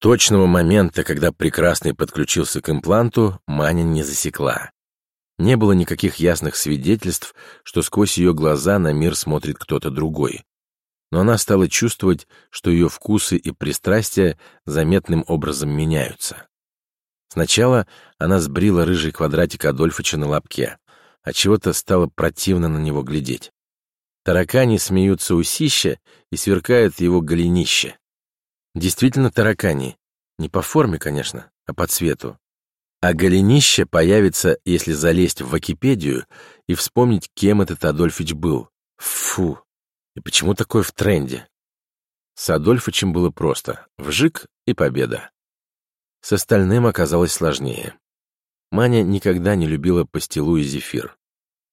Точного момента, когда прекрасный подключился к импланту, Маня не засекла. Не было никаких ясных свидетельств, что сквозь ее глаза на мир смотрит кто-то другой. Но она стала чувствовать, что ее вкусы и пристрастия заметным образом меняются. Сначала она сбрила рыжий квадратик Адольфыча на лобке, а чего-то стало противно на него глядеть. Таракани смеются усища и сверкают его голенище. Действительно таракани. Не по форме, конечно, а по цвету. А голенище появится, если залезть в Википедию и вспомнить, кем этот Адольфич был. Фу! И почему такое в тренде? С Адольфычем было просто. Вжик и победа. С остальным оказалось сложнее. Маня никогда не любила пастилу и зефир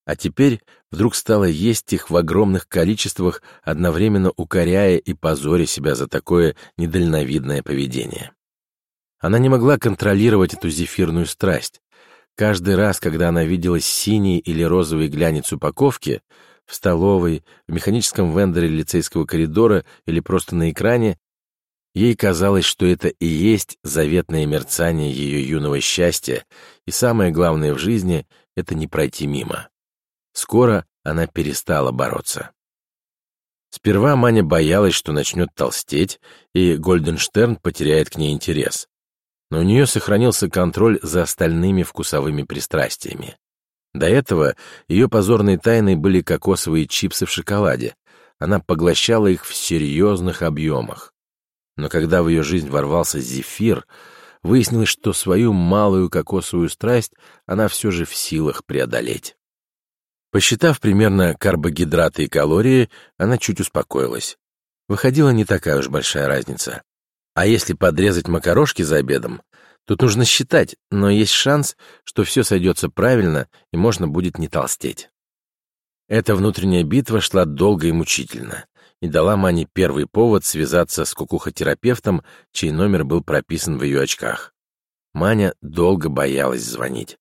а теперь вдруг стала есть их в огромных количествах, одновременно укоряя и позоря себя за такое недальновидное поведение. Она не могла контролировать эту зефирную страсть. Каждый раз, когда она видела синий или розовый глянец упаковки, в столовой, в механическом вендоре лицейского коридора или просто на экране, ей казалось, что это и есть заветное мерцание ее юного счастья, и самое главное в жизни — это не пройти мимо. Скоро она перестала бороться. Сперва Маня боялась, что начнет толстеть, и Гольденштерн потеряет к ней интерес. Но у нее сохранился контроль за остальными вкусовыми пристрастиями. До этого ее позорной тайной были кокосовые чипсы в шоколаде. Она поглощала их в серьезных объемах. Но когда в ее жизнь ворвался зефир, выяснилось, что свою малую кокосовую страсть она все же в силах преодолеть. Посчитав примерно карбогидраты и калории, она чуть успокоилась. Выходила не такая уж большая разница. А если подрезать макарошки за обедом, тут нужно считать, но есть шанс, что все сойдется правильно и можно будет не толстеть. Эта внутренняя битва шла долго и мучительно и дала Мане первый повод связаться с кукухотерапевтом, чей номер был прописан в ее очках. Маня долго боялась звонить.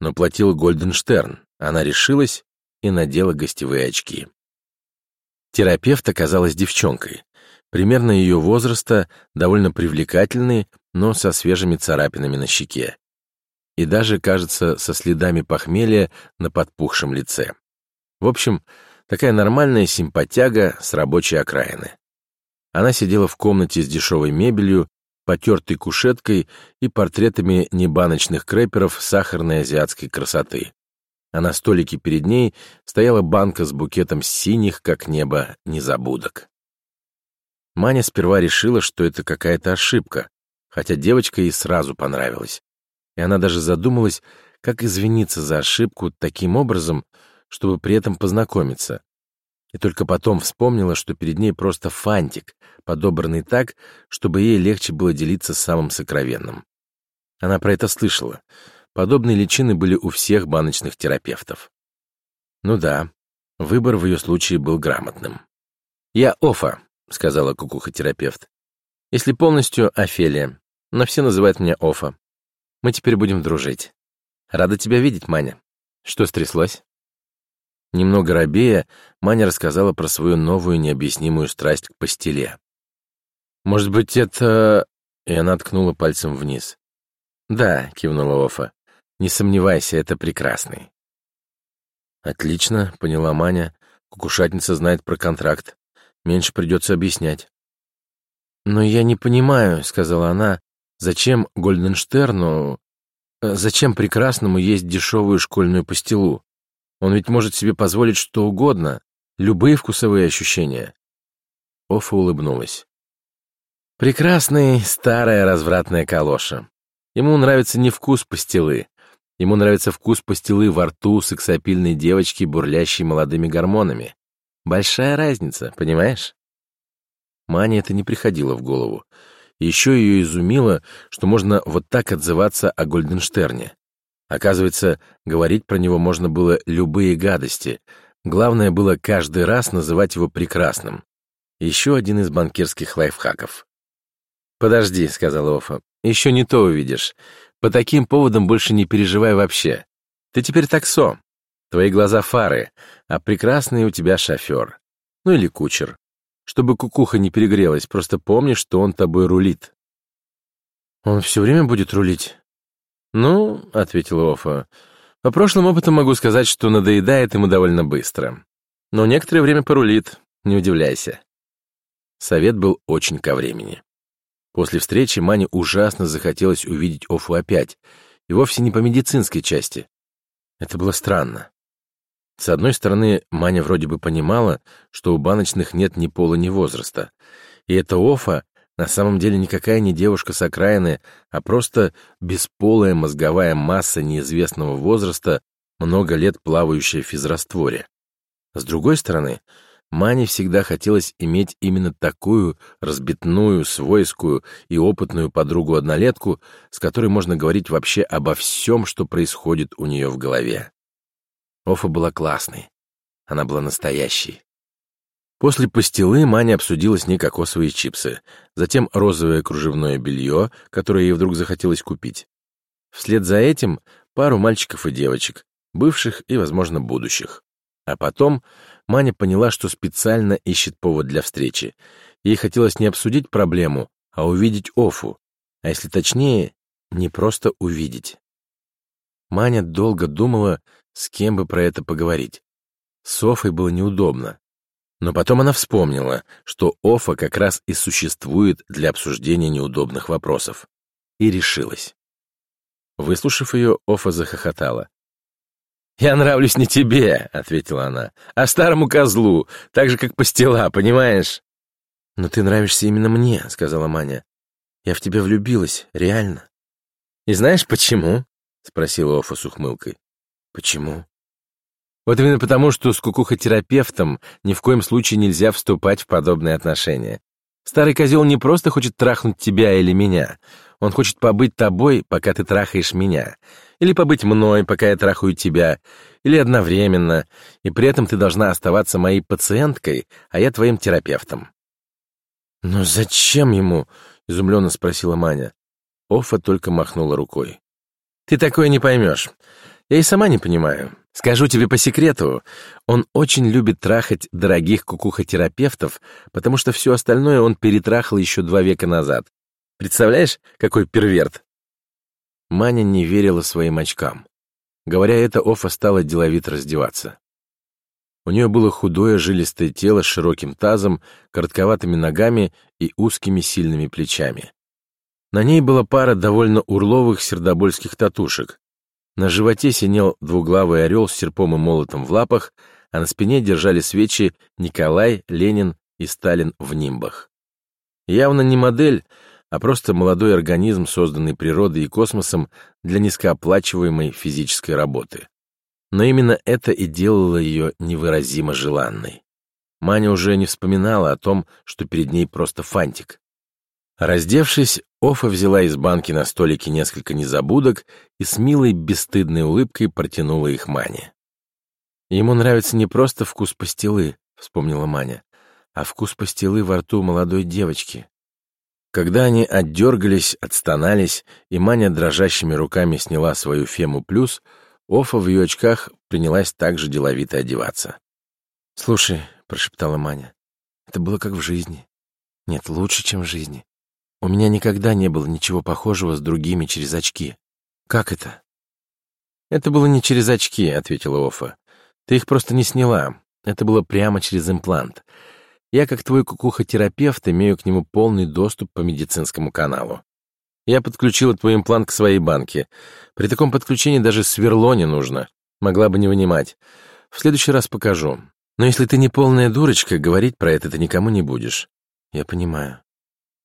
Но платил Гольденштерн. Она решилась и надела гостевые очки. Терапевт оказалась девчонкой, примерно ее возраста, довольно привлекательной, но со свежими царапинами на щеке. И даже, кажется, со следами похмелья на подпухшем лице. В общем, такая нормальная симпатяга с рабочей окраины. Она сидела в комнате с дешевой мебелью, потертой кушеткой и портретами небаночных крэперов сахарной азиатской красоты а на столике перед ней стояла банка с букетом синих, как небо, незабудок. Маня сперва решила, что это какая-то ошибка, хотя девочка ей сразу понравилась. И она даже задумалась, как извиниться за ошибку таким образом, чтобы при этом познакомиться. И только потом вспомнила, что перед ней просто фантик, подобранный так, чтобы ей легче было делиться самым сокровенным. Она про это слышала — Подобные личины были у всех баночных терапевтов. Ну да, выбор в ее случае был грамотным. «Я Офа», — сказала кукуха-терапевт. «Если полностью Офелия, но все называют меня Офа. Мы теперь будем дружить. Рада тебя видеть, Маня. Что стряслось?» Немного робея, Маня рассказала про свою новую необъяснимую страсть к постеле. «Может быть, это...» И она ткнула пальцем вниз. «Да», — кивнула Офа. Не сомневайся, это прекрасный. Отлично, поняла Маня. Кукушатница знает про контракт. Меньше придется объяснять. Но я не понимаю, сказала она, зачем Гольденштерну, э, зачем прекрасному есть дешевую школьную пастилу? Он ведь может себе позволить что угодно, любые вкусовые ощущения. Офа улыбнулась. Прекрасный, старая развратная калоша. Ему нравится не вкус пастилы, Ему нравится вкус пастилы во рту сексапильной девочки, бурлящей молодыми гормонами. Большая разница, понимаешь? Мане это не приходило в голову. Еще ее изумило, что можно вот так отзываться о Гольденштерне. Оказывается, говорить про него можно было любые гадости. Главное было каждый раз называть его прекрасным. Еще один из банкирских лайфхаков. «Подожди», — сказала Офа, — «еще не то увидишь. По таким поводам больше не переживай вообще. Ты теперь таксо. Твои глаза фары, а прекрасный у тебя шофер. Ну или кучер. Чтобы кукуха не перегрелась, просто помни, что он тобой рулит. Он все время будет рулить? Ну, — ответила Офа, — по прошлым опытам могу сказать, что надоедает ему довольно быстро. Но некоторое время порулит, не удивляйся. Совет был очень ко времени. После встречи Мане ужасно захотелось увидеть Офу опять, и вовсе не по медицинской части. Это было странно. С одной стороны, Маня вроде бы понимала, что у баночных нет ни пола, ни возраста. И эта Офа на самом деле никакая не девушка с окраины, а просто бесполая мозговая масса неизвестного возраста, много лет плавающая в физрастворе. С другой стороны, Мане всегда хотелось иметь именно такую разбитную, свойскую и опытную подругу-однолетку, с которой можно говорить вообще обо всем, что происходит у нее в голове. Офа была классной. Она была настоящей. После пастилы Маня обсудила с ней кокосовые чипсы, затем розовое кружевное белье, которое ей вдруг захотелось купить. Вслед за этим пару мальчиков и девочек, бывших и, возможно, будущих. А потом Маня поняла, что специально ищет повод для встречи. Ей хотелось не обсудить проблему, а увидеть Офу. А если точнее, не просто увидеть. Маня долго думала, с кем бы про это поговорить. С Офой было неудобно. Но потом она вспомнила, что Офа как раз и существует для обсуждения неудобных вопросов. И решилась. Выслушав ее, Офа захохотала. «Я нравлюсь не тебе», — ответила она, — «а старому козлу, так же, как пастила, понимаешь?» «Но ты нравишься именно мне», — сказала Маня. «Я в тебя влюбилась, реально». «И знаешь, почему?» — спросила Офа с ухмылкой. «Почему?» «Вот именно потому, что с кукухотерапевтом ни в коем случае нельзя вступать в подобные отношения. Старый козел не просто хочет трахнуть тебя или меня, он хочет побыть тобой, пока ты трахаешь меня. Или побыть мной, пока я трахаю тебя. Или одновременно. И при этом ты должна оставаться моей пациенткой, а я твоим терапевтом. «Но зачем ему?» — изумленно спросила Маня. Офа только махнула рукой. «Ты такое не поймешь. Я и сама не понимаю. Скажу тебе по секрету, он очень любит трахать дорогих кукухотерапевтов, потому что все остальное он перетрахал еще два века назад. Представляешь, какой перверт?» Маня не верила своим очкам. Говоря это, Офа стала деловито раздеваться. У нее было худое жилистое тело с широким тазом, коротковатыми ногами и узкими сильными плечами. На ней была пара довольно урловых сердобольских татушек. На животе синел двуглавый орел с серпом и молотом в лапах, а на спине держали свечи Николай, Ленин и Сталин в нимбах. Явно не модель, а просто молодой организм, созданный природой и космосом для низкооплачиваемой физической работы. Но именно это и делало ее невыразимо желанной. Маня уже не вспоминала о том, что перед ней просто фантик. Раздевшись, Офа взяла из банки на столике несколько незабудок и с милой бесстыдной улыбкой протянула их Мане. «Ему нравится не просто вкус пастилы», — вспомнила Маня, «а вкус пастилы во рту молодой девочки, когда они отдергались, отстонались, и Маня дрожащими руками сняла свою Фему Плюс, Офа в ее очках принялась также деловито одеваться. «Слушай», — прошептала Маня, — «это было как в жизни. Нет, лучше, чем в жизни. У меня никогда не было ничего похожего с другими через очки. Как это?» «Это было не через очки», — ответила Офа. «Ты их просто не сняла. Это было прямо через имплант. Я, как твой кукухотерапевт, имею к нему полный доступ по медицинскому каналу. Я подключила твой имплант к своей банке. При таком подключении даже сверло не нужно. Могла бы не вынимать. В следующий раз покажу. Но если ты не полная дурочка, говорить про это ты никому не будешь. Я понимаю.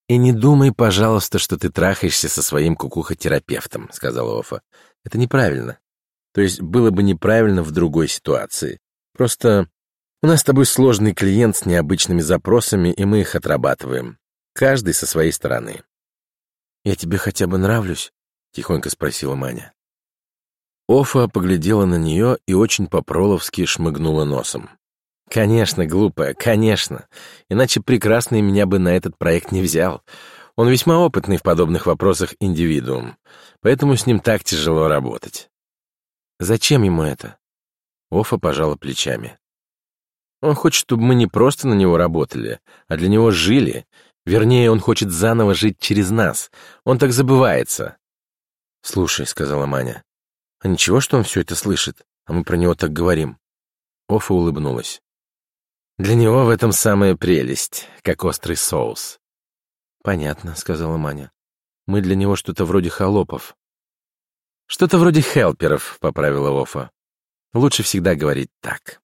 И не думай, пожалуйста, что ты трахаешься со своим кукухотерапевтом, сказала Офа. Это неправильно. То есть было бы неправильно в другой ситуации. Просто у нас с тобой сложный клиент с необычными запросами, и мы их отрабатываем. Каждый со своей стороны. «Я тебе хотя бы нравлюсь?» — тихонько спросила Маня. Офа поглядела на нее и очень по-проловски шмыгнула носом. «Конечно, глупая, конечно. Иначе прекрасный меня бы на этот проект не взял. Он весьма опытный в подобных вопросах индивидуум, поэтому с ним так тяжело работать». «Зачем ему это?» Офа пожала плечами. Он хочет, чтобы мы не просто на него работали, а для него жили, Вернее, он хочет заново жить через нас. Он так забывается. «Слушай», — сказала Маня, — «а ничего, что он все это слышит, а мы про него так говорим?» Офа улыбнулась. «Для него в этом самая прелесть, как острый соус». «Понятно», — сказала Маня. «Мы для него что-то вроде холопов». «Что-то вроде хелперов», — поправила Офа. «Лучше всегда говорить так».